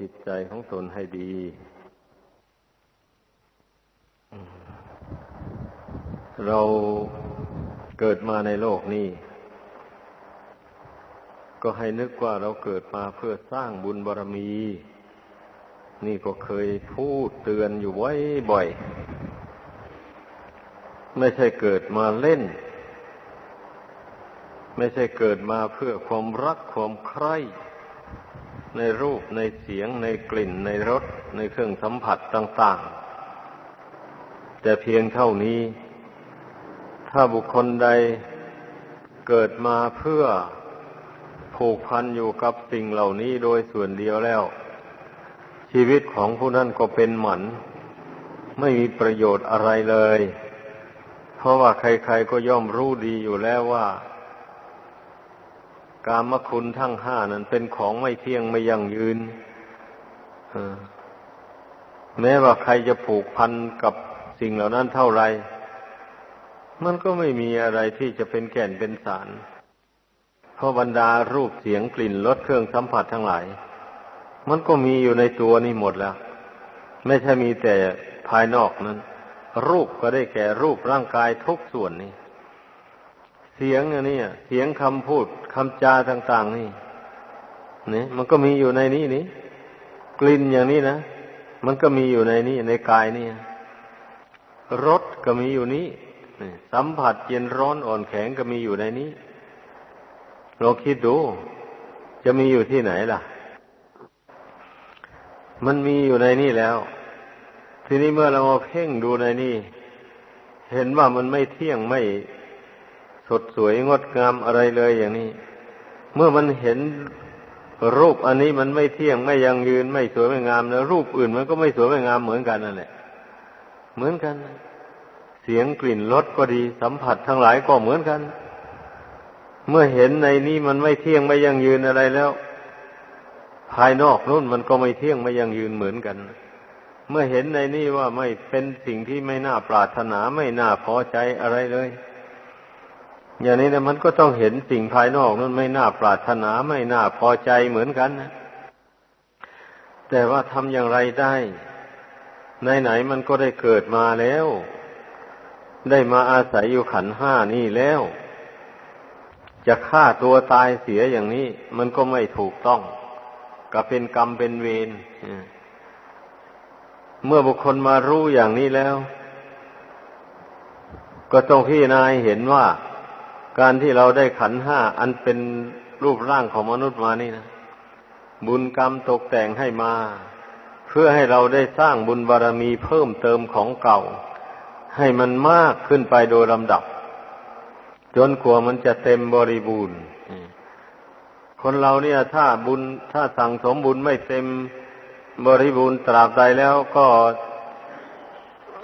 จิตใจของตนให้ดี เราเกิดมาในโลกนี้ ก็ให้นึกว่าเราเกิดมาเพื่อสร้างบุญบารรมี นี่ก็เคยพูดเตือนอยู่ไว้บ่อย ไม่ใช่เกิดมาเล่น ไม่ใช่เกิดมาเพื่อความรักความใคร่ ในรูปในเสียง ในกลิ่น ในรส ในเครื่องสัมผัสต่าง ๆ แต่เพียงเท่านี้ ถ้าบุคคลใดเกิดมาเพื่อผูกพันอยู่กับสิ่งเหล่านี้โดยส่วนเดียวแล้ว ชีวิตของผู้นั้นก็เป็นหมัน ไม่มีประโยชน์อะไรเลย เพราะว่าใครๆก็ย่อมรู้ดีอยู่แล้วว่า กามคุณทั้งห้านั้นเป็นของไม่เที่ยงไม่ยั่งยืนแม้ว่าใครจะผูกพันกับสิ่งเหล่านั้นเท่าไร มันก็ไม่มีอะไรที่จะเป็นแก่นเป็นสาร เพราะบรรดารูปเสียงกลิ่นรสเครื่องสัมผัสทั้งหลาย มันก็มีอยู่ในตัวนี่หมดแล้ว ไม่ใช่มีแต่ภายนอกนั้น รูปก็ได้แก่รูปร่างกายทุกส่วนนี่ เสียงอันนี้เสียงคำพูดคำจาต่าง ๆ นี่นี่มันก็มีอยู่ในนี้นี่กลิ่นอย่างนี้นะมันก็มีอยู่ในนี้ในกายนี่รสก็มีอยู่นี้สัมผัสเย็นร้อนอ่อนแข็งก็มีอยู่ในนี้เราคิดดู จะมีอยู่ที่ไหนล่ะ มันมีอยู่ในนี่แล้ว ทีนี้เมื่อเรามาเพ่งดูในนี่ เห็นว่ามันไม่เที่ยงไม่ สดสวยงดงามอะไรเลยอย่างนี้ เมื่อมันเห็นรูปอันนี้มันไม่เที่ยงไม่ยังยืนไม่สวยไม่งามแล้ว รูปอื่นมันก็ไม่สวยไม่งามเหมือนกันนั่นแหละเหมือนกัน เสียงกลิ่นรสก็ดีสัมผัสทั้งหลายก็เหมือนกัน เมื่อเห็นในนี้มันไม่เที่ยงไม่ยังยืนอะไรแล้ว ภายนอกนู่นมันก็ไม่เที่ยงไม่ยังยืนเหมือนกัน เมื่อเห็นในนี้ว่าไม่เป็นสิ่งที่ไม่น่าปรารถนาไม่น่าพอใจอะไรเลย อย่างนี้นะมันก็ต้องเห็นสิ่งภายนอกนั้นไม่น่าปรารถนาไม่น่าพอใจเหมือนกันนะแต่ว่าทำอย่างไรได้ไหนๆมันก็ได้เกิดมาแล้ว ได้มาอาศัยอยู่ขันห้านี่แล้ว จะฆ่าตัวตายเสียอย่างนี้ มันก็ไม่ถูกต้องก็เป็นกรรมเป็นเวรเมื่อบุคคลมารู้อย่างนี้แล้ว ก็ต้องพิจารณาเห็นว่า การที่เราได้ขันห้าอันเป็นรูปร่างของมนุษย์มานี่นะบุญกรรมตกแต่งให้มา เพื่อให้เราได้สร้างบุญบารรมีเพิ่มเติมของเก่า ให้มันมากขึ้นไปโดยลำดับ จนกว่ามันจะเต็มบริบูรณ์คนเราเนี่ยถ้าบุญถ้าสั่งสมบุญไม่เต็มบริบูรณ์ตราบใดแล้วก็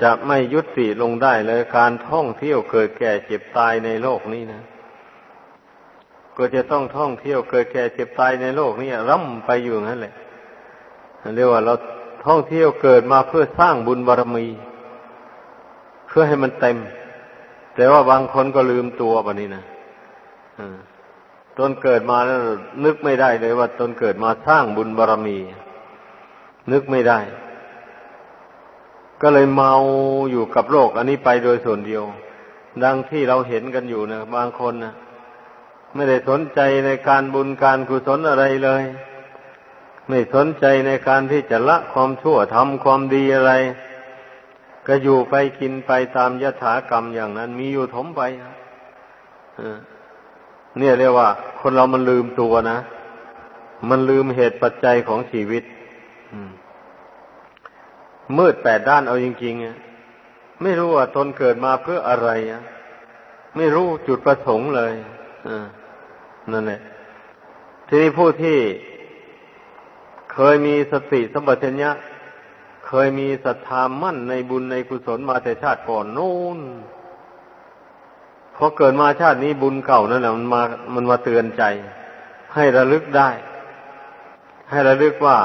จะไม่ยุติลงได้เลยการท่องเที่ยวเกิดแก่เจ็บตายในโลกนี้นะ ก็จะต้องท่องเที่ยวเกิดแก่เจ็บตายในโลกนี้ร่ำไปอยู่นั่นแหละเรียกว่าเราท่องเที่ยวเกิดมาเพื่อสร้างบุญบารรมี เพื่อให้มันเต็ม แต่ว่าบางคนก็ลืมตัวแบบนี้นะตนเกิดมาแล้วนึกไม่ได้เลยว่าตนเกิดมาสร้างบุญบารรมี นึกไม่ได้ ก็เลยเมาอยู่กับโลกอันนี้ไปโดยส่วนเดียว ดังที่เราเห็นกันอยู่นะบางคนนะไม่ได้สนใจในการบุญการกุศลอะไรเลย ไม่สนใจในการที่จะละความชั่วทำความดีอะไร ก็อยู่ไปกินไปตามยถากรรมอย่างนั้น มีอยู่ถมไปเนี่ยเรียกว่า คนเรามันลืมตัวนะ มันลืมเหตุปัจจัยของชีวิต อืม มืดแปดด้านเอาจริงๆไม่รู้ว่าตนเกิดมาเพื่ออะไรไม่รู้จุดประสงค์เลยนั่นแหละทีนี้ผู้ที่เคยมีสติสัมปชัญญะเคยมีศรัทธามั่นในบุญในกุศลมาแต่ชาติก่อนนู่นพอเกิดมาชาตินี้บุญเก่านั่นแหละมันมามันมาเตือนใจ ให้ระลึกได้ ให้ระลึกว่า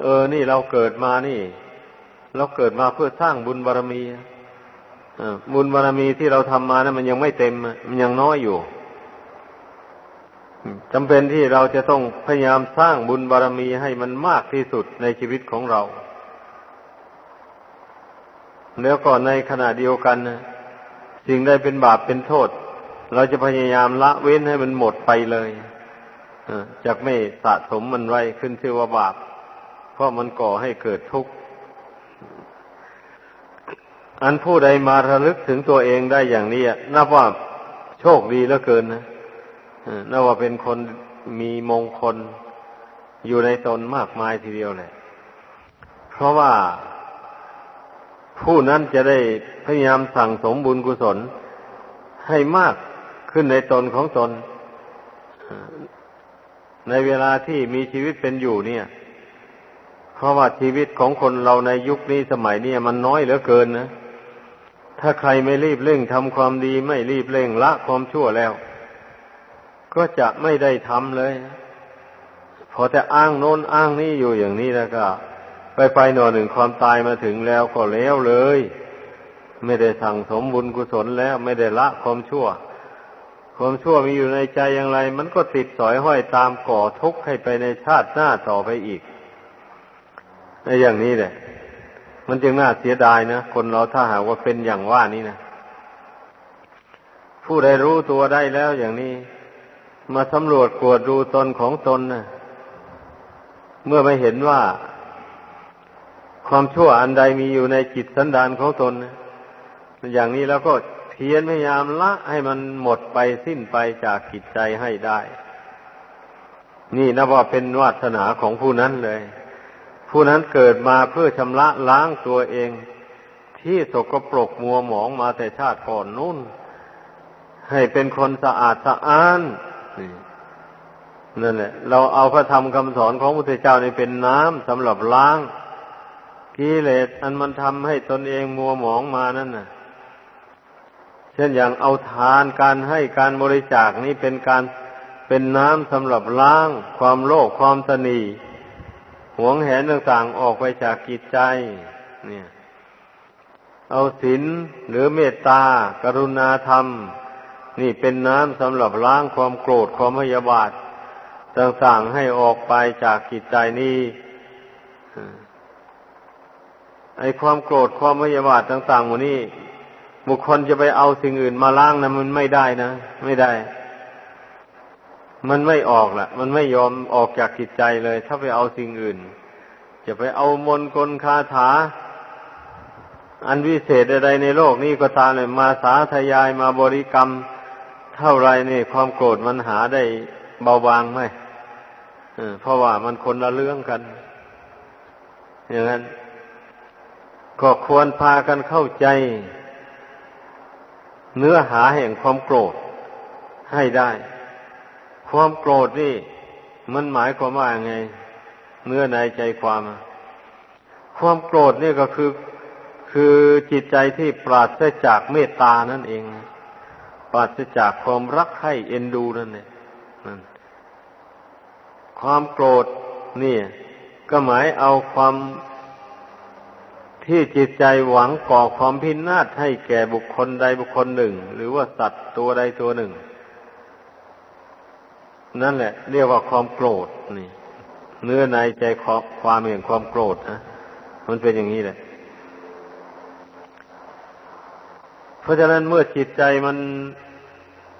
เออ นี่เราเกิดมานี่ เราเกิดมาเพื่อสร้างบุญบารรมีบุญบารรมีที่เราทำมานะั้นมันยังไม่เต็ม มันยังน้อยอยู่จำเป็นที่เราจะต้องพยายามสร้างบุญบารรมีให้มันมากที่สุดในชีวิตของเรา แล้วก็ในขณะเดียวกันสิ่งใดเป็นบาปเป็นโทษ เราจะพยายามละเว้นให้มันหมดไปเลยจากไม่สะสมมันไว้ขึ้นชื่อว่าบาป ราะมันก่อให้เกิดทุกข์ อันผู้ใดมาระลึกถึงตัวเองได้อย่างนี้นับว่าโชคดีเหลือเกินนะนับว่าเป็นคนมีมงคลอยู่ในตนมากมายทีเดียวเลยเพราะว่าผู้นั้นจะได้พยายามสั่งสมบุญกุศลให้มากขึ้นในตนของตน ในเวลาที่มีชีวิตเป็นอยู่เนี่ย เพราะว่าชีวิตของคนเราในยุคนี้สมัยนี้มันน้อยเหลือเกินนะ ถ้าใครไม่รีบเร่งทำความดีไม่รีบเร่งละความชั่วแล้ว ก็จะไม่ได้ทำเลย พอแต่อ้างโน้นอ้างนี่อยู่อย่างนี้แล้วก็ ไปไปหน่อหนึ่งความตายมาถึงแล้วก็แล้วเลย ไม่ได้สั่งสมบุญกุศลแล้ว ไม่ได้ละความชั่วความชั่วมีอยู่ในใจอย่างไร มันก็ติดสอยห้อยตามก่อทุกข์ให้ไปในชาติหน้าต่อไปอีก ในอย่างนี้แหละ มันจึงน่าเสียดายนะ คนเราถ้าหากว่าเป็นอย่างว่านี้นะ ผู้ใดรู้ตัวได้แล้วอย่างนี้ มาสำรวจกวดดูตนของตนนะเมื่อไม่เห็นว่า ความชั่วอันใดมีอยู่ในจิตสันดานของตนนะอย่างนี้แล้วก็เพียรพยายามละให้มันหมดไปสิ้นไปจากจิตใจให้ได้ นี่นับว่าเป็นวาสนาของผู้นั้นเลย ผู้นั้นเกิดมาเพื่อชำระล้างตัวเอง ที่สกปรกมัวหมองมาแต่ชาติก่อนนู่น ให้เป็นคนสะอาดสะอ้านนั่นแหละเราเอาพระธรรมคำสอนของพระพุทธเจ้านี่เป็นน้ำสำหรับล้างกิเลสอันมันทำให้ตนเองมัวหมองมานั่นน่ะ เช่นอย่างเอาทานการให้การบริจาคนี้เป็นการเป็นน้ำสำหรับล้าง ความโลภความตนี วงแหนต่างๆออกไปจากกิจใจ เนี่ย เอาศีลหรือเมตตา กรุณาธรรม นี่เป็นน้ำสำหรับล้างความโกรธความพยาบาทต่างๆให้ออกไปจากกิจใจนี้ไอ้ความโกรธความพยาบาทต่างๆหมดนี้บุคคลจะไปเอาสิ่งอื่นมาล้างนะมันไม่ได้นะ ไม่ได้ มันไม่ออกละมันไม่ยอมออกจากจิตใจเลย ถ้าไปเอาสิ่งอื่น จะไปเอามนกลคาถา อันวิเศษใดในโลกนี้ก็ตามเลยมาสาธยายมาบริกรรม เท่าไรนี่ความโกรธมันหาได้เบาบางไหมเพราะว่ามันคนละเรื่องกัน อย่างนั้น ก็ควรพากันเข้าใจ เนื้อหาแห่งความโกรธให้ได้ ความโกรธนี่ มันหมายความว่าไงเนื้อในใจความ ความโกรธนี่ก็คือคือจิตใจที่ปราศจากเมตตานั่นเอง ปราศจากความรักให้เอ็นดูนั่นเองความโกรธนี่ ก็หมายเอาความที่จิตใจหวังก่อความพินาศให้แก่บุคคลใดบุคคลหนึ่ง หรือว่าสัตว์ตัวใดตัวหนึ่ง นั่นแหละ เรียกว่าความโกรธนี่ เนื้อในใจความเห็นความโกรธนะมันเป็นอย่างนี้แหละ เพราะฉะนั้นเมื่อจิตใจมัน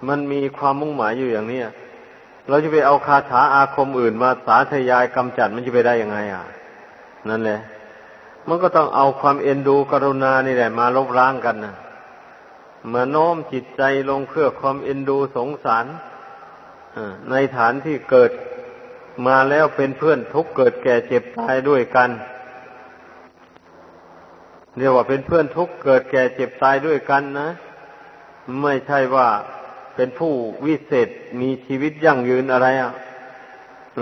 มันมีความมุ่งหมายอยู่อย่างนี้เราจะไปเอาคาถาอาคมอื่นมาสาธยายกำจัดมันจะไปได้ยังไง อะ นั่นแหละ มันก็ต้องเอาความเอ็นดูกรุณานี่แหละ มาลบล้างกันนะมาโน้มจิตใจลงเพื่อความเอ็นดูสงสาร ในฐานที่เกิดมาแล้วเป็นเพื่อนทุกเกิดแก่เจ็บตายด้วยกันเรียกว่าเป็นเพื่อนทุกเกิดแก่เจ็บตายด้วยกันนะ ไม่ใช่ว่าเป็นผู้วิเศษมีชีวิตยั่งยืนอะไรอะ่ะ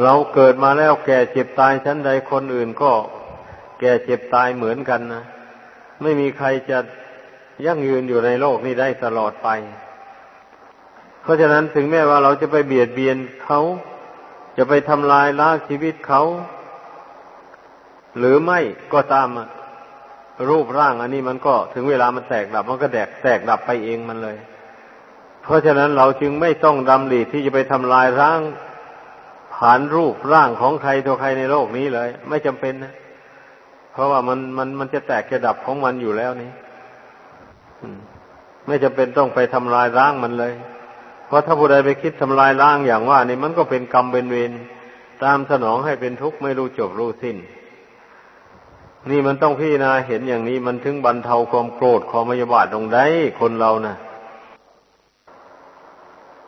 เราเกิดมาแล้วแก่เจ็บตายชั้นใดคนอื่นก็แก่เจ็บตายเหมือนกันนะ ไม่มีใครจะยั่งยืนอยู่ในโลกนี้ได้ตลอดไป ราะฉะนั้นถึงแม้ว่าเราจะไปเบียดเบียนเขา จะไปทำลายล้างชีวิตเขา หรือไม่ก็ตามรูปร่างอันนี้มันก็ถึงเวลามันแตกดับ มันก็แตกแตกดับไปเองมันเลย เพราะฉะนั้นเราจึงไม่ต้องดำริที่จะไปทำลายร่างผ่านรูปร่างของใครตัวใครในโลกนี้เลย ไม่จำเป็นนะเพราะว่ามันมันมันจะแตกจะดับของมันอยู่แล้วนี่ไม่จำเป็นต้องไปทำลายร่างมันเลย เพราะถ้าผู้ใดไปคิดทำลายร่างอย่างว่านี่มันก็เป็นกรรมเป็นเวรตามสนองให้เป็นทุกข์ไม่รู้จบรู้สิ้น นี่มันต้องพี่นาเห็นอย่างนี้มันถึงบรรเทาความโกรธความมยาบาทตรงได้คนเรานะ่ะ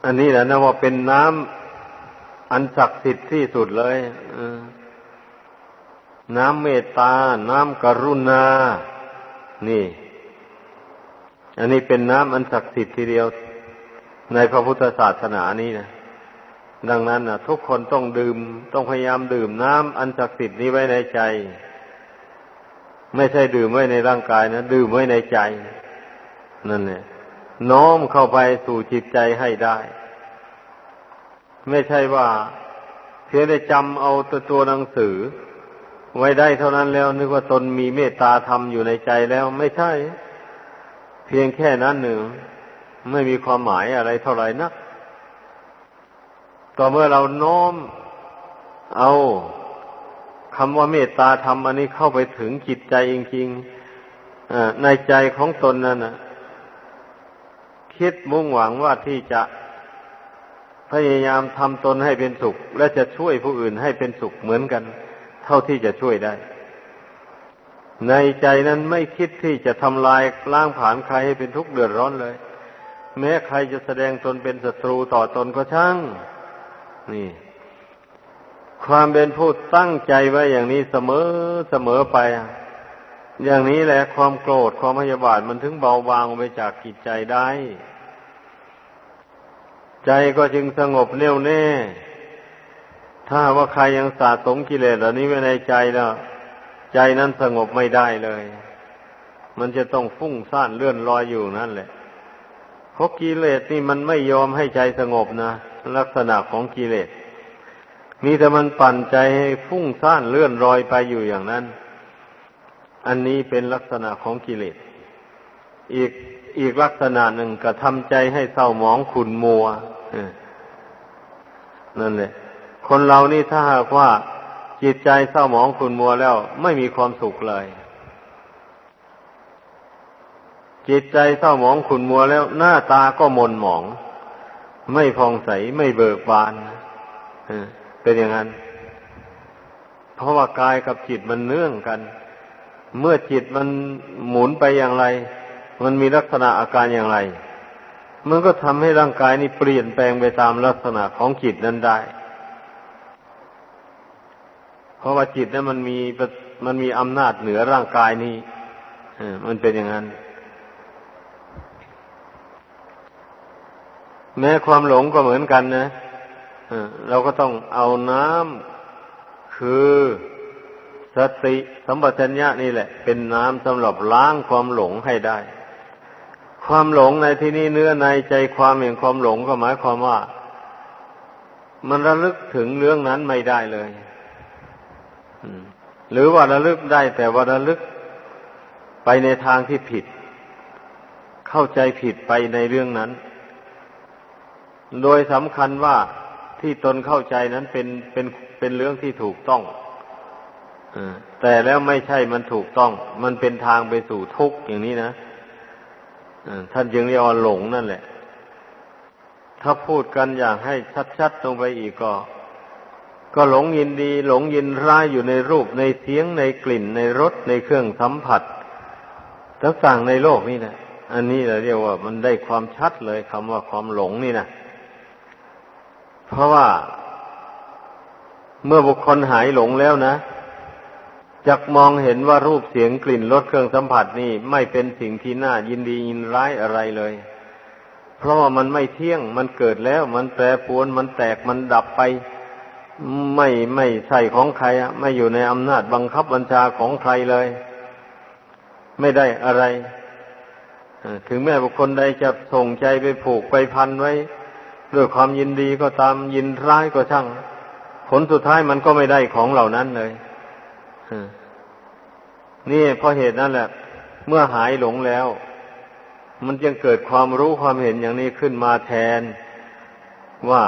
อันนี้แหละนะว่าเป็นน้ำอันศักดิ์สิทธิ์ที่สุดเลยน้ำเมตตา น้ำกรุณา นี่ อันนี้เป็นน้ำอันศักดิ์สิทธิ์ทีเดียว ในพระพุทธศาสนานี้นะดังนั้นนะทุกคนต้องดื่ม ต้องพยายามดื่มน้ำอันศักดิ์สิทธิ์นี้ไว้ในใจ ไม่ใช่ดื่มไว้ในร่างกายนะดื่มไว้ในใจ นั่นเนี่ยน้อมเข้าไปสู่จิตใจให้ได้ ไม่ใช่ว่าเพียงได้จำเอาตัวตัวหนังสือ ไว้ได้เท่านั้นแล้ว นึกว่าตนมีเมตตาธรรมอยู่ในใจแล้วไม่ใช่ เพียงแค่นั้นหนึ่ง ไม่มีความหมายอะไรเท่าไหร่นัก ต่อเมื่อเราโน้มเอาคำว่าเมตตาธรรมอันนี้เข้าไปถึงจิตใจจริงๆในใจของตนนั่นนะคิดมุ่งหวังว่าที่จะพยายามทำตนให้เป็นสุข และจะช่วยผู้อื่นให้เป็นสุขเหมือนกัน เท่าที่จะช่วยได้ ในใจนั้นไม่คิดที่จะทำลายล้างผลาญใครให้เป็นทุกข์เดือดร้อนเลย แม้ใครจะแสดงตนเป็นศัตรูต่อตนก็ช่าง นี่ ความเป็นผู้ตั้งใจไว้อย่างนี้เสมอเสมอไป อย่างนี้แหละความโกรธความพยาบาทมันถึงเบาบางไปจากจิตใจได้ ใจก็จึงสงบเน่วแน่ ถ้าว่าใครยังสะสมกิเลสเหล่านี้ไว้ในใจแล้ว ใจนั้นสงบไม่ได้เลย มันจะต้องฟุ้งซ่านเลื่อนลอยอยู่นั่นแหละ ราะกิเลสนี่มันไม่ยอมให้ใจสงบนะลักษณะของกิเลส มีแต่มันปั่นใจให้ฟุ้งซ่านเลื่อนลอยไปอยู่อย่างนั้น อันนี้เป็นลักษณะของกิเลส อีกอีกลักษณะหนึ่งก็ทำใจให้เศร้าหมองขุนมัวนั่นแหละ คนเรานี่ถ้าหากว่าจิตใจเศร้าหมองขุนมัวแล้ว ไม่มีความสุขเลย จิตใจเศร้าหมองขุนมัวแล้วหน้าตาก็มนหมอง ไม่พองใสไม่เบิกบานเป็นอย่างนั้น เพราะว่ากายกับจิตมันเนื่องกัน เมื่อจิตมันหมุนไปอย่างไร มันมีลักษณะอาการอย่างไร มันก็ทำให้ร่างกายนี้เปลี่ยนแปลงไปตามลักษณะของจิตนั้นได้ เพราะว่าจิตนั้นมันมีมันมีอำนาจเหนือร่างกายนี้มันเป็นอย่างนั้น แม้ความหลงก็เหมือนกันนะเราก็ต้องเอาน้ำคือสติสัมปชัญญะนี่แหละ เป็นน้ำสำหรับล้างความหลงให้ได้ ความหลงในที่นี้เนื้อในใจความอย่างความหลงก็หมายความว่า มันระลึกถึงเรื่องนั้นไม่ได้เลยหรือว่าระลึกได้แต่ว่าระลึกไปในทางที่ผิด เข้าใจผิดไปในเรื่องนั้น โดยสำคัญว่าที่ตนเข้าใจนั้นเป็นเป็นเป็นเรื่องที่ถูกต้องแต่แล้วไม่ใช่มันถูกต้อง มันเป็นทางไปสู่ทุกข์อย่างนี้นะท่านจึงเรียกว่าหลงนั่นแหละ ถ้าพูดกันอย่างให้ชัดๆลงไปอีกก็ ก็หลงยินดี หลงยินร้ายอยู่ในรูปในเสียงในกลิ่นในรสในเครื่องสัมผัสต่างๆในโลกนี่นะอันนี้เราเรียกว่ามันได้ความชัดเลยคำว่าความหลงนี่นะ เพราะว่าเมื่อบุคคลหายหลงแล้วนะจักมองเห็นว่ารูปเสียงกลิ่นรสเครื่องสัมผัสนี่ไม่เป็นสิ่งที่น่ายินดียินร้ายอะไรเลย เพราะว่ามันไม่เที่ยงมันเกิดแล้ว มันแปรปวนมันแตกมันดับไป ไม่ไม่ใช่ของใครอะไม่อยู่ในอำนาจบังคับบัญชาของใครเลย ไม่ได้อะไร ถึงแม้บุคคลใดจะส่งใจไปผูกไปพันไว้ ด้วยความยินดีก็ตามยินร้ายก็ช่าง ผลสุดท้ายมันก็ไม่ได้ของเหล่านั้นเลยนี่เพราะเหตุนั้นแหละ เมื่อหายหลงแล้ว มันจึงเกิดความรู้ความเห็นอย่างนี้ขึ้นมาแทน ว่า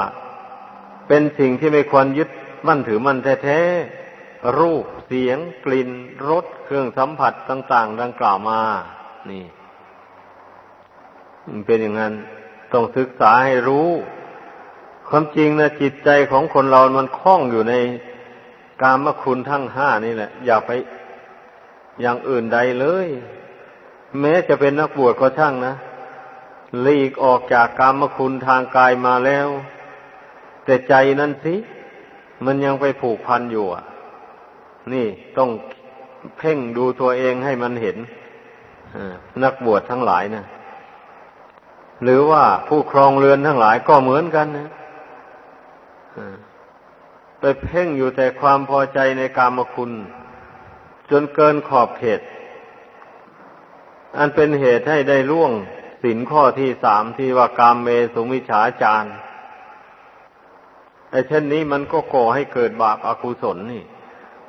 เป็นสิ่งที่ไม่ควรยึดมั่นถือมั่นแท้ๆรูปเสียง กลิ่นรสเครื่องสัมผัสต่าง ๆ ดังกล่าวมา นี่เป็นอย่างนั้น ต้องศึกษาให้รู้ ความจริงนะจิตใจของคนเรา มันคล้องอยู่ในกามคุณทั้งห้านี่แหละ อย่าไปอย่างอื่นใดเลย แม้จะเป็นนักบวชก็ช่างนะหลีกออกจากกามคุณทางกายมาแล้ว แต่ใจนั่นสิ มันยังไปผูกพันอยู่อะ นี่ต้องเพ่งดูตัวเองให้มันเห็นนักบวชทั้งหลายนะ หรือว่าผู้ครองเรือนทั้งหลายก็เหมือนกันนะไปเพ่งอยู่แต่ความพอใจในกามคุณ จนเกินขอบเขต อันเป็นเหตุให้ได้ล่วงสินข้อที่สามที่ว่ากามเมสุมิฉาจารไอ้เช่นนี้มันก็ก่อให้เกิดบาปอากุศลนี่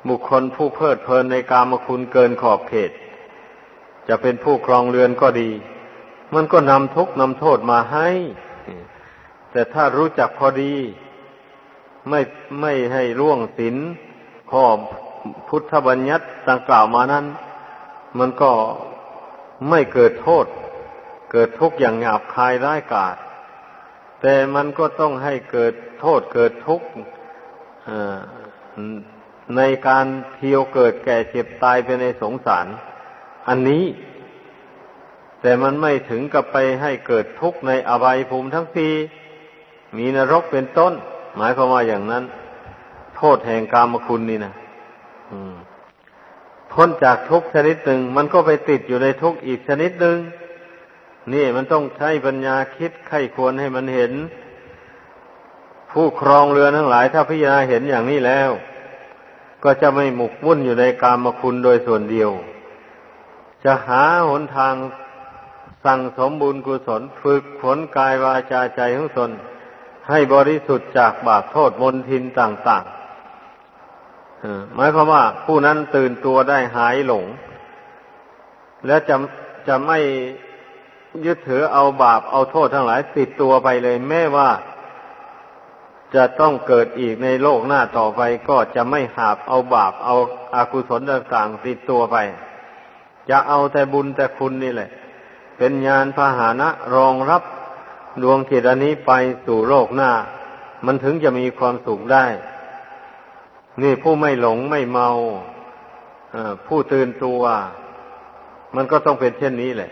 บุคคลผู้เพลิดเพลินในกามคุณเกินขอบเขต จะเป็นผู้ครองเรือนก็ดี มันก็นำทุกข์นำโทษมาให้ แต่ถ้ารู้จักพอดี ไม่ไม่ให้ร่วงศีลข้อพุทธบัญญัติต่างกล่าวมานั้น มันก็ไม่เกิดโทษ เกิดทุกข์อย่างหยาบคายร้ายกาจแต่มันก็ต้องให้เกิดโทษเกิดทุกข์ในการเที่ยวเกิดแก่เจ็บตายไปในสงสาร อันนี้ แต่มันไม่ถึงกับไปให้เกิดทุกข์ในอบายภูมิทั้งปี มีนรกเป็นต้น หมายความว่าอย่างนั้น โทษแห่งกามคุณนี่นะพ้นจากทุกชนิดหนึ่ง มันก็ไปติดอยู่ในทุกอีกชนิดหนึ่งนี่มันต้องใช้ปัญญาคิดไข้ควรให้มันเห็น ผู้ครองเรือทั้งหลาย ถ้าพิจารณาเห็นอย่างนี้แล้ว ก็จะไม่หมกมุ่นอยู่ในกามคุณโดยส่วนเดียว จะหาหนทาง สั่งสมบุญกุศลฝึกฝนกายวาจาใจของตนให้บริสุทธิ์จากบาปโทษมนทินต่างๆหมายความว่า ผู้นั้นตื่นตัวได้หายหลง และจะจะไม่ยึดถือเอาบาปเอาโทษทั้งหลายติดตัวไปเลย แม้ว่า จะต้องเกิดอีกในโลกหน้าต่อไปก็จะไม่หาบเอาบาปเอาอากุศลต่างๆติดตัวไป จะเอาแต่บุญแต่คุณนี่แหละ เป็นญาณพาหานะรองรับดวงจิตอันนี้ไปสู่โลกหน้า มันถึงจะมีความสุขได้ นี่ผู้ไม่หลงไม่เมาผู้ตื่นตัว มันก็ต้องเป็นเช่นนี้แหละ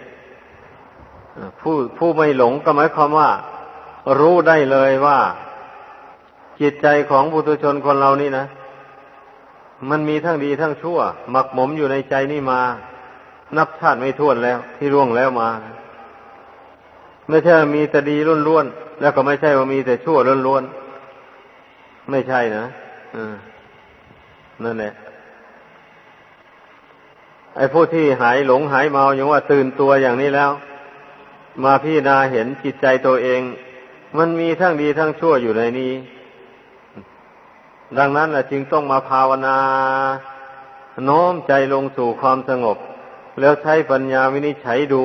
ผู้ผู้ไม่หลงก็หมายความว่า รู้ได้เลยว่า จิตใจของบุตุชนคนเรานี่นะ มันมีทั้งดีทั้งชั่ว หมักหมมอยู่ในใจนี่มา นับชาติไม่ท้วนแล้ว ที่ร่วงแล้วมา ไม่ใช่มีแต่ดีล้วนๆแล้วก็ไม่ใช่ว่ามีแต่ชั่วล้วนๆไม่ใช่นะนั่นแหละไอ้ผู้ที่หายหลงหายเมาอย่างว่าตื่นตัวอย่างนี้แล้ว มาพี่นาเห็นจิตใจตัวเอง มันมีทั้งดีทั้งชั่วอยู่ในนี้ ดังนั้นแหละจึงต้องมาภาวนา โน้มใจลงสู่ความสงบ แล้วใช้ปัญญาวินิจฉัยดู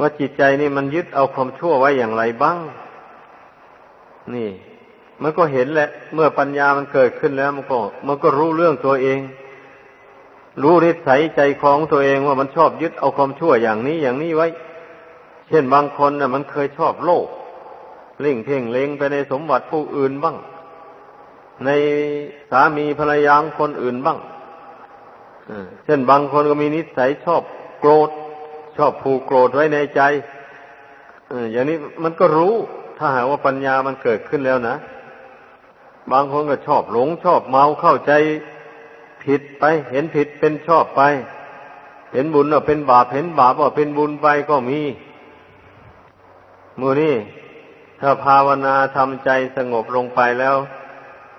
ว่าจิตใจนี่มันยึดเอาความชั่วไว้อย่างไรบ้าง นี่ มันก็เห็นแหละ เมื่อปัญญามันเกิดขึ้นแล้ว มันก็ มันก็รู้เรื่องตัวเอง รู้นิสัยใจของตัวเองว่ามันชอบยึดเอาความชั่วอย่างนี้อย่างนี้ไว้ เช่นบางคนน่ะ มันเคยชอบโลกเล่งเพ่งเล็งไปในสมบัติผู้อื่นบ้าง ในสามีภรรยาคนอื่นบ้าง เช่นบางคนก็มีนิสัยชอบโกรธ ชอบผูกโกรธไว้ในใจอย่างนี้มันก็รู้ ถ้าหากว่าปัญญามันเกิดขึ้นแล้วนะ บางคนก็ชอบหลง ชอบเมาเข้าใจผิดไป เห็นผิดเป็นชอบไป เห็นบุญว่าเป็นบาปเห็นบาปว่าเป็นบุญไปก็มีมือนี่ถ้าภาวนาทำใจสงบลงไปแล้ว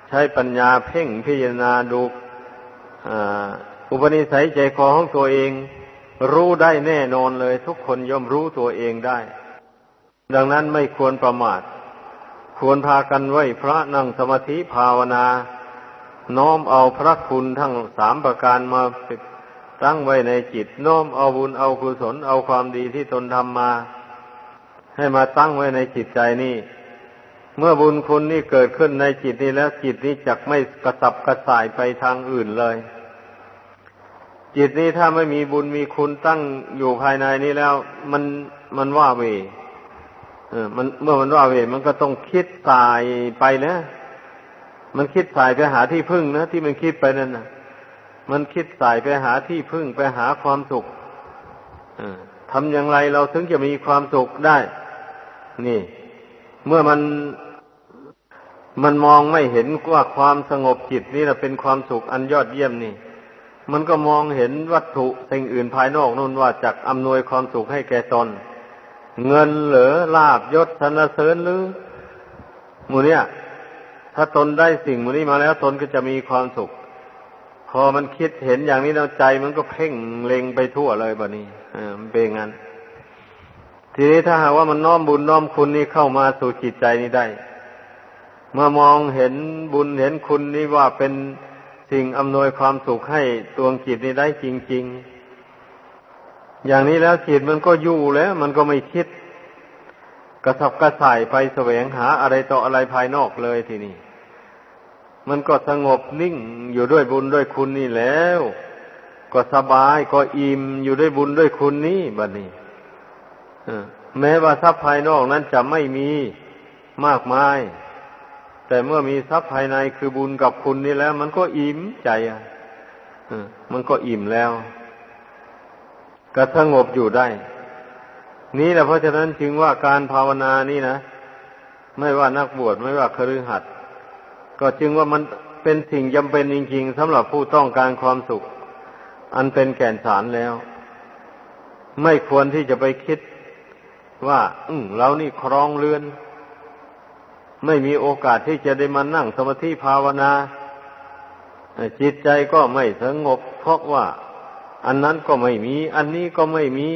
ใช้ปัญญาเพ่งพิจารณาดู อุปนิสัยใจคอของตัวเอง รู้ได้แน่นอนเลย ทุกคนย่อมรู้ตัวเองได้ ดังนั้นไม่ควรประมาท ควรพากันไหวพระนั่งสมาธิภาวนา น้อมเอาพระคุณทั้งสามประการมาตั้งไว้ในจิต น้อมเอาบุญเอากุศลเอาความดีที่ตนทำมา ให้มาตั้งไว้ในจิตใจนี่เมื่อบุญคุณนี่เกิดขึ้นในจิตนี้แล้วจิตนี้จักไม่กระสับกระส่ายไปทางอื่นเลย จิตนี้ถ้าไม่มีบุญมีคุณตั้งอยู่ภายในนี้แล้ว มันมันว่าเวเออ มันเมื่อมันว่าเวมันก็ต้องคิดตายไปนะมันคิดสายไปหาที่พึ่งนะที่มันคิดไปนั่นนะมันคิดสายไปหาที่พึ่งไปหาความสุขทำอย่างไรเราถึงจะมีความสุขได้ นี่ เมื่อมันมันมองไม่เห็นว่าความสงบจิตนี่แหละเป็นความสุขอันยอดเยี่ยมนี่ มันก็มองเห็นวัตถุสิ่งอื่นภายนอกนู่นว่าจักอำนวยความสุขให้แก่ตน เงินเหลือลาบยศสนเสริญหรือมูเนี่ย ถ้าตนได้สิ่งมูนี้มาแล้วตนก็จะมีความสุข พอมันคิดเห็นอย่างนี้แล้วใจ มันก็เพ่งเล็งไปทั่วเลยแบบนี้อ่ามันเป็นงั้นทีนี้ถ้าหากว่ามันน้อมบุญน้อมคุณนี่เข้ามาสู่จิตใจนี้ได้ เมื่อมองเห็นบุญเห็นคุณนี่ว่าเป็น สิ่งอำนวยความสุขให้ตวงจิตนี้ได้จริง ๆ อย่างนี้แล้วจิตมันก็อยู่แล้ว มันก็ไม่คิด กระสับกระส่ายไปแสวงหาอะไรต่ออะไรภายนอกเลยทีนี้มันก็สงบนิ่งอยู่ด้วยบุญด้วยคุณนี่แล้ว ก็สบายก็อิ่มอยู่ด้วยบุญด้วยคุณนี่บัดนี้แม้ว่าทรัพย์ภายนอกนั้นจะไม่มีมากมาย แต่เมื่อมีทรัพย์ภายในคือบุญกับคุณนี่แล้ว มันก็อิ่มใจอะมันก็อิ่มแล้วก็สงบอยู่ได้ นี่แหละเพราะฉะนั้นจึงว่าการภาวนานี่นะไม่ว่านักบวชไม่ว่าคฤหัสถ์ก็จึงว่ามันเป็นสิ่งจำเป็นจริงๆสำหรับผู้ต้องการความสุข อันเป็นแก่นสารแล้ว ไม่ควรที่จะไปคิดว่า อืเรานี่ครองเรือน ไม่มีโอกาสที่จะได้มานั่งสมาธิภาวนา จิตใจก็ไม่สงบเพราะว่า อันนั้นก็ไม่มี อันนี้ก็ไม่มี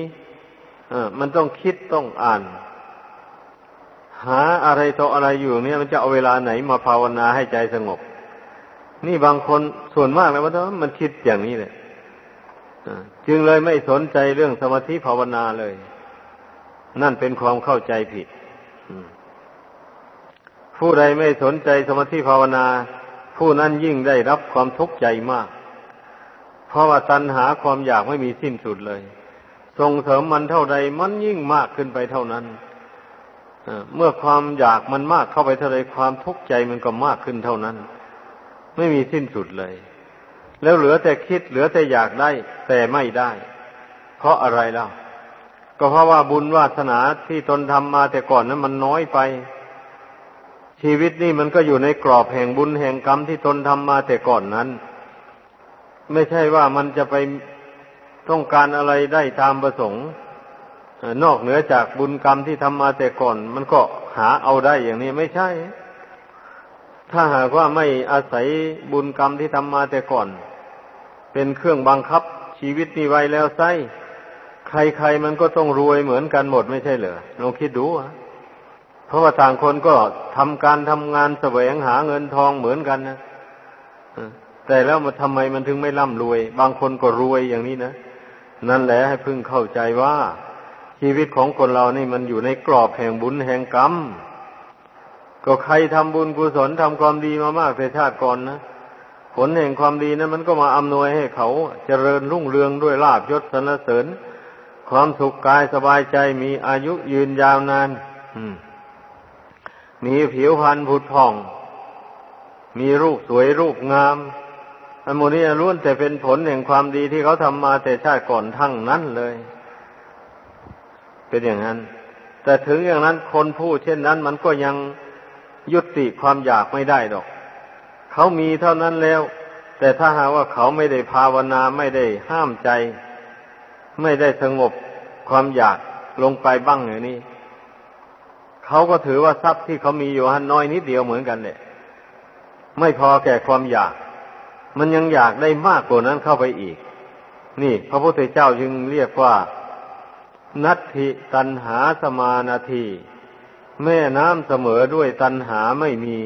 มันต้องคิดต้องอ่าน หาอะไรต่ออะไรอยู่เนี่ย มันจะเอาเวลาไหนมาภาวนาให้ใจสงบ นี่บางคนส่วนมากเลยว่ามันคิดอย่างนี้เลยจึงเลยไม่สนใจเรื่องสมาธิภาวนาเลย นั่นเป็นความเข้าใจผิด ผู้ใดไม่สนใจสมาธิภาวนา ผู้นั้นยิ่งได้รับความทุกข์ใจมาก เพราะว่าตัณหาความอยากไม่มีสิ้นสุดเลย ส่งเสริมมันเท่าใดมันยิ่งมากขึ้นไปเท่านั้นเมื่อความอยากมันมากเข้าไปเท่าไรความทุกข์ใจมันก็มากขึ้นเท่านั้น ไม่มีสิ้นสุดเลย แล้วเหลือแต่คิดเหลือแต่อยากได้ แต่ไม่ได้ เพราะอะไรล่ะก็เพราะว่าบุญวาสนาที่ตนทำมาแต่ก่อนนั้นมันน้อยไป ชีวิตนี่มันก็อยู่ในกรอบแห่งบุญแห่งกรรมที่ตนทำมาแต่ก่อนนั้น ไม่ใช่ว่ามันจะไปต้องการอะไรได้ตามประสงค์นอกเหนือจากบุญกรรมที่ทำมาแต่ก่อน มันก็หาเอาได้อย่างนี้ไม่ใช่ ถ้าหากว่าไม่อาศัยบุญกรรมที่ทำมาแต่ก่อน เป็นเครื่องบังคับชีวิตนี้ไว้แล้วไส้ใครๆมันก็ต้องรวยเหมือนกันหมดไม่ใช่เหรอลองคิดดูอะ เพราะว่าต่างคนก็ทำการทำงานแสวงหาเงินทองเหมือนกันนะแต่แล้วมันทำไมมันถึงไม่ร่ำรวย บางคนก็รวยอย่างนี้นะนั่นแหละให้พึ่งเข้าใจว่า ชีวิตของคนเรานี่มันอยู่ในกรอบแห่งบุญแห่งกรรมก็ใครทำบุญกุศลทำความดีมามากในชาติก่อนนะผลแห่งความดีนะั้นมันก็มาอำนวยให้เขาเจริญรุ่งเรืองด้วยลาบยศสรรเสริญ ความสุขกายสบายใจมีอายุยืนยาวนานมี มีผิวพรรณผุดผ่อง มีรูปสวยรูปงาม อันโมนี้ล้วนแต่เป็นผลแห่งความดีที่เขาทำมาแต่ชาติก่อนทั้งนั้นเลย เป็นอย่างนั้น แต่ถึงอย่างนั้นคนผู้เช่นนั้นมันก็ยังยุติความอยากไม่ได้ดอก เขามีเท่านั้นแล้ว แต่ถ้าหาว่าเขาไม่ได้ภาวนาไม่ได้ห้ามใจ ไม่ได้สงบความอยากลงไปบ้างอย่างนี้ เขาก็ถือว่าทรัพย์ที่เขามีอยู่หันน้อยนิดเดียวเหมือนกันเนี่ยไม่พอแก่ความอยาก มันยังอยากได้มากกว่านั้นเข้าไปอีก นี่ พระพุทธเจ้าจึงเรียกว่า นัตถิตันหาสมานาทีแม่น้ำเสมอด้วยตันหาไม่มี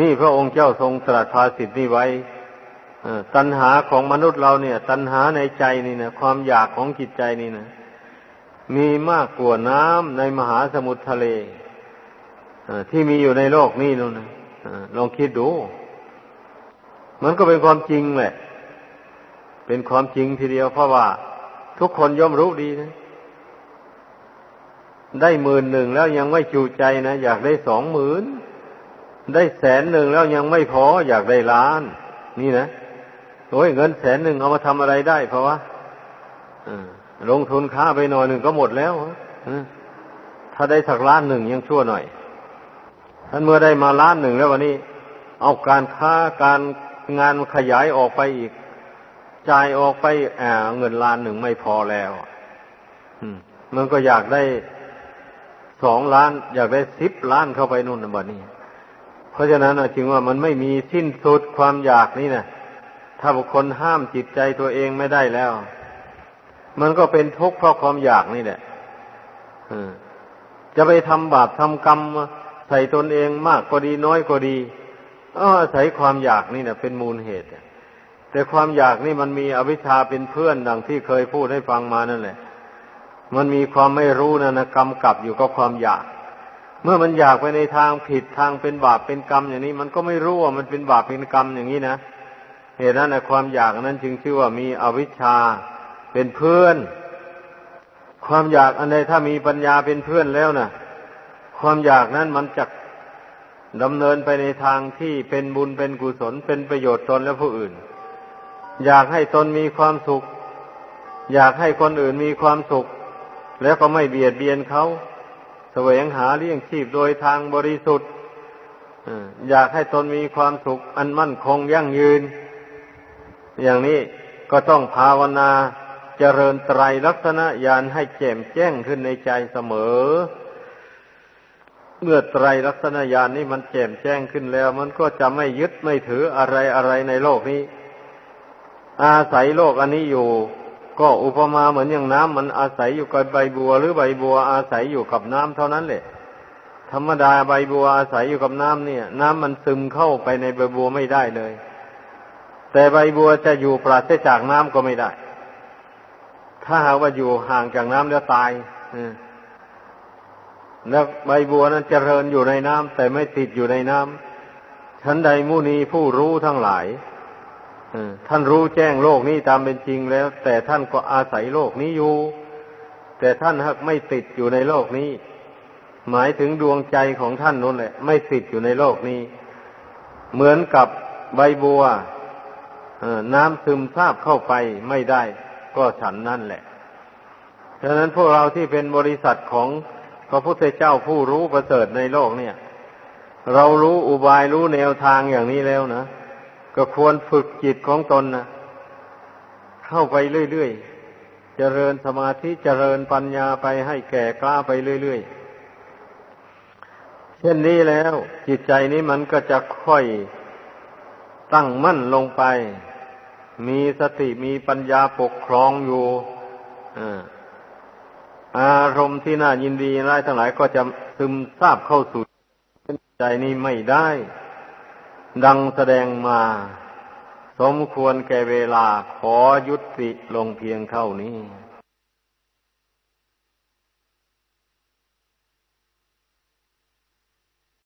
นี่พระองค์เจ้าทรงตรัสภาสิทธินี้ไว้ตัณหาของมนุษย์เราเนี่ย ตัณหาในใจนี่นะความอยากของจิตใจนี่นะ มีมากกว่าน้ำในมหาสมุทรทะเลที่มีอยู่ในโลกนี่นู่นนะลองคิดดู มันก็เป็นความจริงแหละ เป็นความจริงทีเดียวเพราะว่า ทุกคนย่อมรู้ดีนะ ได้หมื่นหนึ่งแล้วยังไม่จูใจนะ อยากได้สองหมื่นได้แสนหนึ่งแล้วยังไม่พอ อยากได้ล้าน นี่นะโอ้ยเงินแสนหนึ่งเอามาทำอะไรได้เพราะว่า ลงทุนค้าไปหน่อยหนึ่งก็หมดแล้วถ้าได้สักล้านหนึ่งยังชั่วหน่อยท่านเมื่อได้มาล้านหนึ่งแล้ววันนี้ เอาการค้าการงานขยายออกไปอีกจ่ายออกไปแอบเงินล้านหนึ่งไม่พอแล้วมันก็อยากได้สองล้าน อยากได้สิบล้านเข้าไปนู่นนะบัดนี้ เพราะฉะนั้นจึงว่ามันไม่มีสิ้นสุดความอยากนี่นะถ้าบุคคลห้ามจิตใจตัวเองไม่ได้แล้ว มันก็เป็นทุกข์เพราะความอยากนี่แหละจะไปทำบาปทำกรรมใส่ตนเองมากก็ดีน้อยก็ดีอาศัยความอยากนี่นะเป็นมูลเหตุแต่ความอยากนี่มันมีอวิชชาเป็นเพื่อนดังที่เคยพูดให้ฟังมานั่นแหละ มันมีความไม่รู้นะนะกรรมกับอยู่กับความอยาก เมื่อมันอยากไปในทางผิดทางเป็นบาปเป็นกรรมอย่างนี้ มันก็ไม่รู้ว่ามันเป็นบาปเป็นกรรมอย่างนี้นะเหตุนั้นนะความอยากนั้นจึงชื่อว่ามีอวิชชา เป็นเพื่อน ความอยากอันใดถ้ามีปัญญาเป็นเพื่อนแล้วนะ่ะ ความอยากนั้นมันจะดำเนินไปในทางที่เป็นบุญเป็นกุศลเป็นประโยชน์ตนและผู้อื่น อยากให้ตนมีความสุข อยากให้คนอื่นมีความสุข แล้วก็ไม่เบียดเบียนเขาแสวงหาเลี้ยงชีพโดยทางบริสุทธิ์อยากให้ตนมีความสุข อันมั่นคงยั่งยืน อย่างนี้ก็ต้องภาวนา เจริญไตรลักษณะญาณให้แจ่มแจ้งขึ้นในใจเสมอ เมื่อไตรลักษณะญาณนี้มันแจ่มแจ้งขึ้นแล้ว มันก็จะไม่ยึดไม่ถืออะไรอะไรในโลกนี้ อาศัยโลกอันนี้อยู่ ก็อุปมาเหมือนอย่างน้ำมันอาศัยอยู่กับใบบัว หรือใบบัวอาศัยอยู่กับน้ำเท่านั้นแหละธรรมดาใบบัวอาศัยอยู่กับน้ำเนี่ย น้ำมันซึมเข้าไปในใบบัวไม่ได้เลย แต่ใบบัวจะอยู่ปราศจากน้ำก็ไม่ได้ ถ้าหากว่าอยู่ห่างจากน้ำแล้วตายแล้วใบบัวนั้นเจริญอยู่ในน้ำแต่ไม่ติดอยู่ในน้ำฉันใดมุนีผู้รู้ทั้งหลายท่านรู้แจ้งโลกนี้ตามเป็นจริงแล้ว แต่ท่านก็อาศัยโลกนี้อยู่ แต่ท่านหากไม่ติดอยู่ในโลกนี้ หมายถึงดวงใจของท่านนั่นแหละ ไม่ติดอยู่ในโลกนี้ เหมือนกับใบบัวน้ำซึมซาบเข้าไปไม่ได้ ก็ฉันนั่นแหละฉะนั้นพวกเราที่เป็นบริษัทของพระพุทธเจ้าผู้รู้ประเสริฐในโลกเนี่ย เรารู้อุบายรู้แนวทางอย่างนี้แล้วนะ ก็ควรฝึกจิตของตนนะเข้าไปเรื่อยๆ เจริญสมาธิเจริญปัญญาไปให้แก่กล้าไปเรื่อยๆ เช่นนี้แล้ว จิตใจนี้มันก็จะค่อยตั้งมั่นลงไป มีสติมีปัญญาปกครองอยู่อารมณ์ที่น่ายินดีร้ายทั้งหลายก็จะซึมซาบเข้าสู่ใจนี้ไม่ได้ ดังแสดงมา สมควรแก่เวลาขอยุติลงเพียงเท่านี้